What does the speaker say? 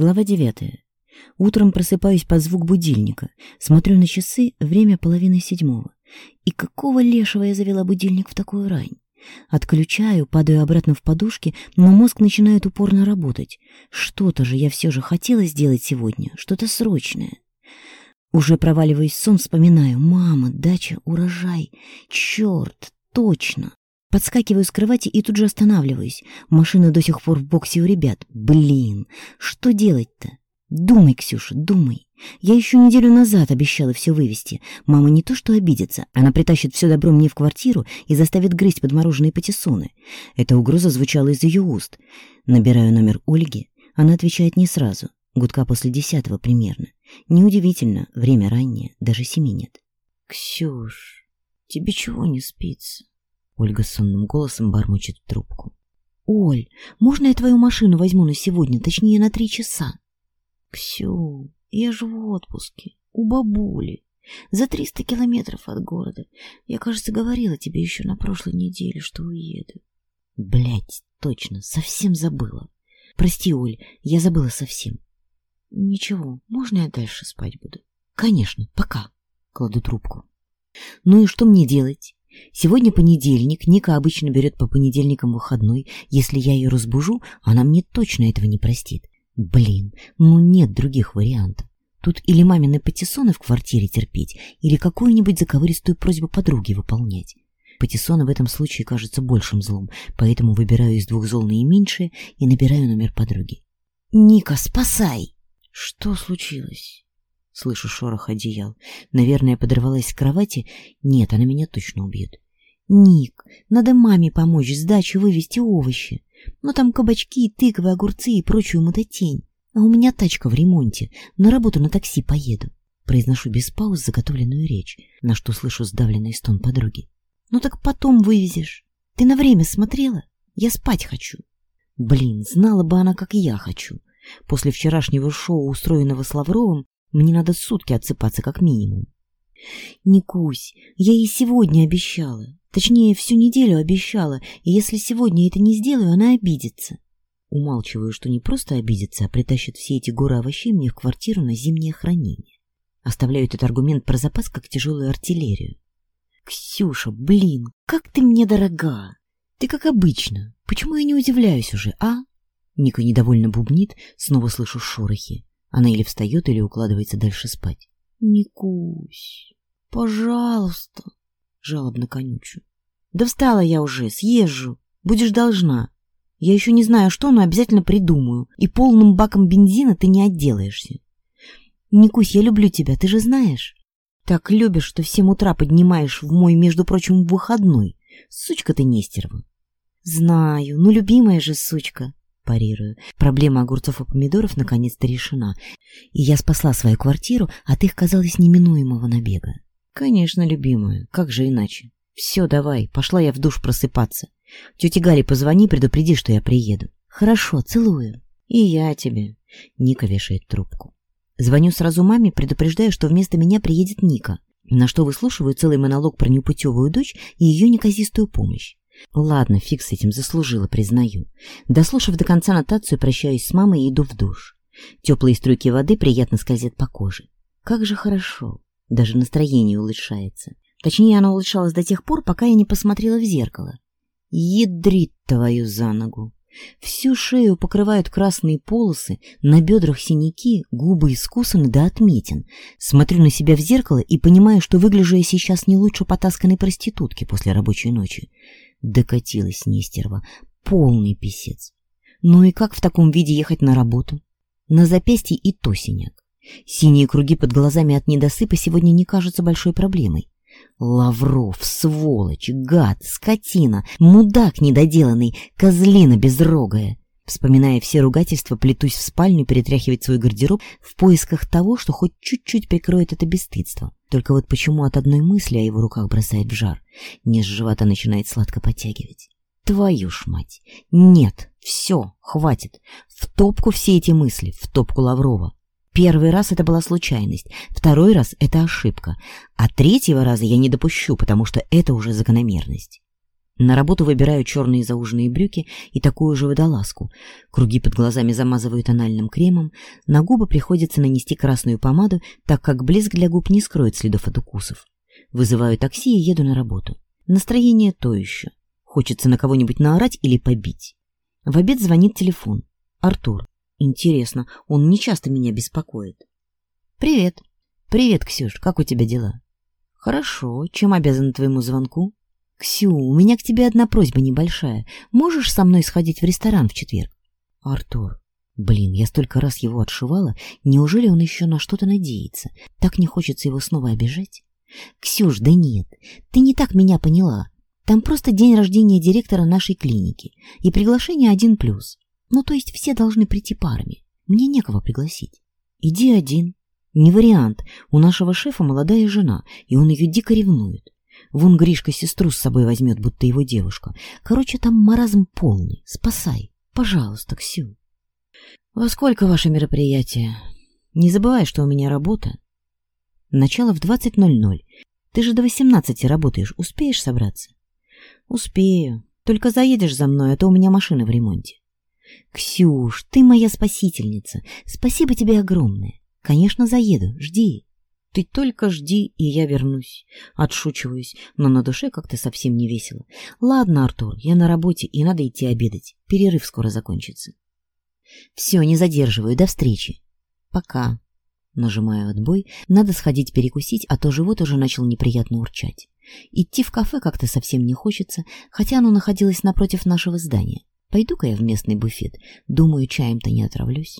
Глава девятая. Утром просыпаюсь под звук будильника, смотрю на часы, время половины седьмого. И какого лешего я завела будильник в такую рань? Отключаю, падаю обратно в подушки, но мозг начинает упорно работать. Что-то же я все же хотела сделать сегодня, что-то срочное. Уже проваливаясь в сон, вспоминаю, мама, дача, урожай. Черт, точно. Подскакиваю с кровати и тут же останавливаюсь. Машина до сих пор в боксе у ребят. Блин, что делать-то? Думай, Ксюша, думай. Я еще неделю назад обещала все вывести. Мама не то что обидится, она притащит все добро мне в квартиру и заставит грызть подмороженные патиссоны. Эта угроза звучала из ее уст. Набираю номер Ольги, она отвечает не сразу. Гудка после десятого примерно. Неудивительно, время раннее, даже семи нет. «Ксюш, тебе чего не спится?» Ольга сонным голосом бормочет в трубку. «Оль, можно я твою машину возьму на сегодня, точнее на три часа?» «Ксю, я же в отпуске, у бабули, за триста километров от города. Я, кажется, говорила тебе еще на прошлой неделе, что уеду». Блять, точно, совсем забыла. Прости, Оль, я забыла совсем. Ничего, можно я дальше спать буду? Конечно, пока. Кладу трубку. Ну и что мне делать? Сегодня понедельник, Ника обычно берет по понедельникам выходной. Если я ее разбужу, она мне точно этого не простит. Блин, ну нет других вариантов. Тут или мамины патиссоны в квартире терпеть, или какую-нибудь заковыристую просьбу подруги выполнять. Патиссоны в этом случае кажутся большим злом, поэтому выбираю из двух зол наименьшее и набираю номер подруги. «Ника, спасай!» «Что случилось?» Слышу шорох одеял. Наверное, подорвалась с кровати. Нет, она меня точно убьет. Ник, надо маме помочь с дачи вывести овощи. Но там кабачки, тыквы, огурцы и прочую мототень. А у меня тачка в ремонте. На работу на такси поеду. Произношу без пауз заготовленную речь, на что слышу сдавленный стон подруги. Ну так потом вывезешь. Ты на время смотрела? Я спать хочу. Блин, знала бы она, как я хочу. После вчерашнего шоу, устроенного Славровым, мне надо сутки отсыпаться как минимум. Никусь, я ей сегодня обещала. Точнее, всю неделю обещала, и если сегодня это не сделаю, она обидится. Умалчиваю, что не просто обидится, а притащит все эти горы овощей мне в квартиру на зимнее хранение. Оставляю этот аргумент про запас как тяжелую артиллерию. «Ксюша, блин, как ты мне дорога! Ты как обычно. Почему я не удивляюсь уже, а?» Ника недовольно бубнит, снова слышу шорохи. Она или встает, или укладывается дальше спать. «Никусь, пожалуйста!» — жалобно конючу. «Да встала я уже, съезжу. Будешь должна. Я еще не знаю что, но обязательно придумаю. И полным баком бензина ты не отделаешься. Никусь, я люблю тебя, ты же знаешь. Так любишь, что в семь утра поднимаешь в мой, между прочим, выходной. Сучка ты, Нестерова!» «Знаю, ну любимая же сучка парирую. Проблема огурцов и помидоров наконец-то решена, и я спасла свою квартиру от их, казалось, неминуемого набега. Конечно, любимая, как же иначе? Все, давай, пошла я в душ просыпаться. Тете Гали позвони, предупреди, что я приеду. Хорошо, целую. И я тебе. Ника вешает трубку. Звоню сразу маме, предупреждаю, что вместо меня приедет Ника, на что выслушиваю целый монолог про неупутевую дочь и ее неказистую помощь. Ладно, фиг с этим, заслужила, признаю. Дослушав до конца нотацию, прощаюсь с мамой и иду в душ. Теплые струйки воды приятно скользят по коже. Как же хорошо. Даже настроение улучшается. Точнее, оно улучшалось до тех пор, пока я не посмотрела в зеркало. Ядрит твою за ногу. Всю шею покрывают красные полосы, на бедрах синяки, губы искусаны до да отметин. Смотрю на себя в зеркало и понимаю, что выгляжу я сейчас не лучше потасканной проститутки после рабочей ночи. Докатилась Нестерова. Полный писец. Ну и как в таком виде ехать на работу? На запястье и то синяк. Синие круги под глазами от недосыпа сегодня не кажутся большой проблемой. Лавров, сволочь, гад, скотина, мудак недоделанный, козлина безрогая. Вспоминая все ругательства, плетусь в спальню перетряхивать свой гардероб в поисках того, что хоть чуть-чуть прикроет это бесстыдство. Только вот почему от одной мысли о его руках бросает в жар, низ живота начинает сладко подтягивать. Твою ж мать! Нет, все, хватит. В топку все эти мысли, в топку Лаврова. Первый раз это была случайность, второй раз это ошибка, а третьего раза я не допущу, потому что это уже закономерность. На работу выбираю черные зауженные брюки и такую же водолазку. Круги под глазами замазываю тональным кремом, на губы приходится нанести красную помаду, так как блеск для губ не скроет следов от укусов. Вызываю такси и еду на работу. Настроение то еще. Хочется на кого-нибудь наорать или побить. В обед звонит телефон. Артур. Интересно, он не часто меня беспокоит. «Привет». «Привет, Ксюш, как у тебя дела?» «Хорошо. Чем обязан твоему звонку?» «Ксю, у меня к тебе одна просьба небольшая. Можешь со мной сходить в ресторан в четверг?» «Артур, блин, я столько раз его отшивала. Неужели он еще на что-то надеется? Так не хочется его снова обижать?» «Ксюш, да нет, ты не так меня поняла. Там просто день рождения директора нашей клиники и приглашение один плюс. Ну, то есть все должны прийти парами. Мне некого пригласить. Иди один. Не вариант. У нашего шефа молодая жена, и он ее дико ревнует. Вон Гришка сестру с собой возьмет, будто его девушка. Короче, там маразм полный. Спасай. Пожалуйста, Ксю. Во сколько ваше мероприятие? Не забывай, что у меня работа. Начало в 20.00. Ты же до 18 работаешь. Успеешь собраться? Успею. Только заедешь за мной, а то у меня машина в ремонте. Ксюш, ты моя спасительница. Спасибо тебе огромное. Конечно, заеду. Жди. Ты только жди, и я вернусь. Отшучиваюсь, но на душе как-то совсем не весело. Ладно, Артур, я на работе, и надо идти обедать. Перерыв скоро закончится. Все, не задерживаю, до встречи. Пока. Нажимаю отбой. Надо сходить перекусить, а то живот уже начал неприятно урчать. Идти в кафе как-то совсем не хочется, хотя оно находилось напротив нашего здания. Пойду-ка я в местный буфет. Думаю, чаем-то не отравлюсь.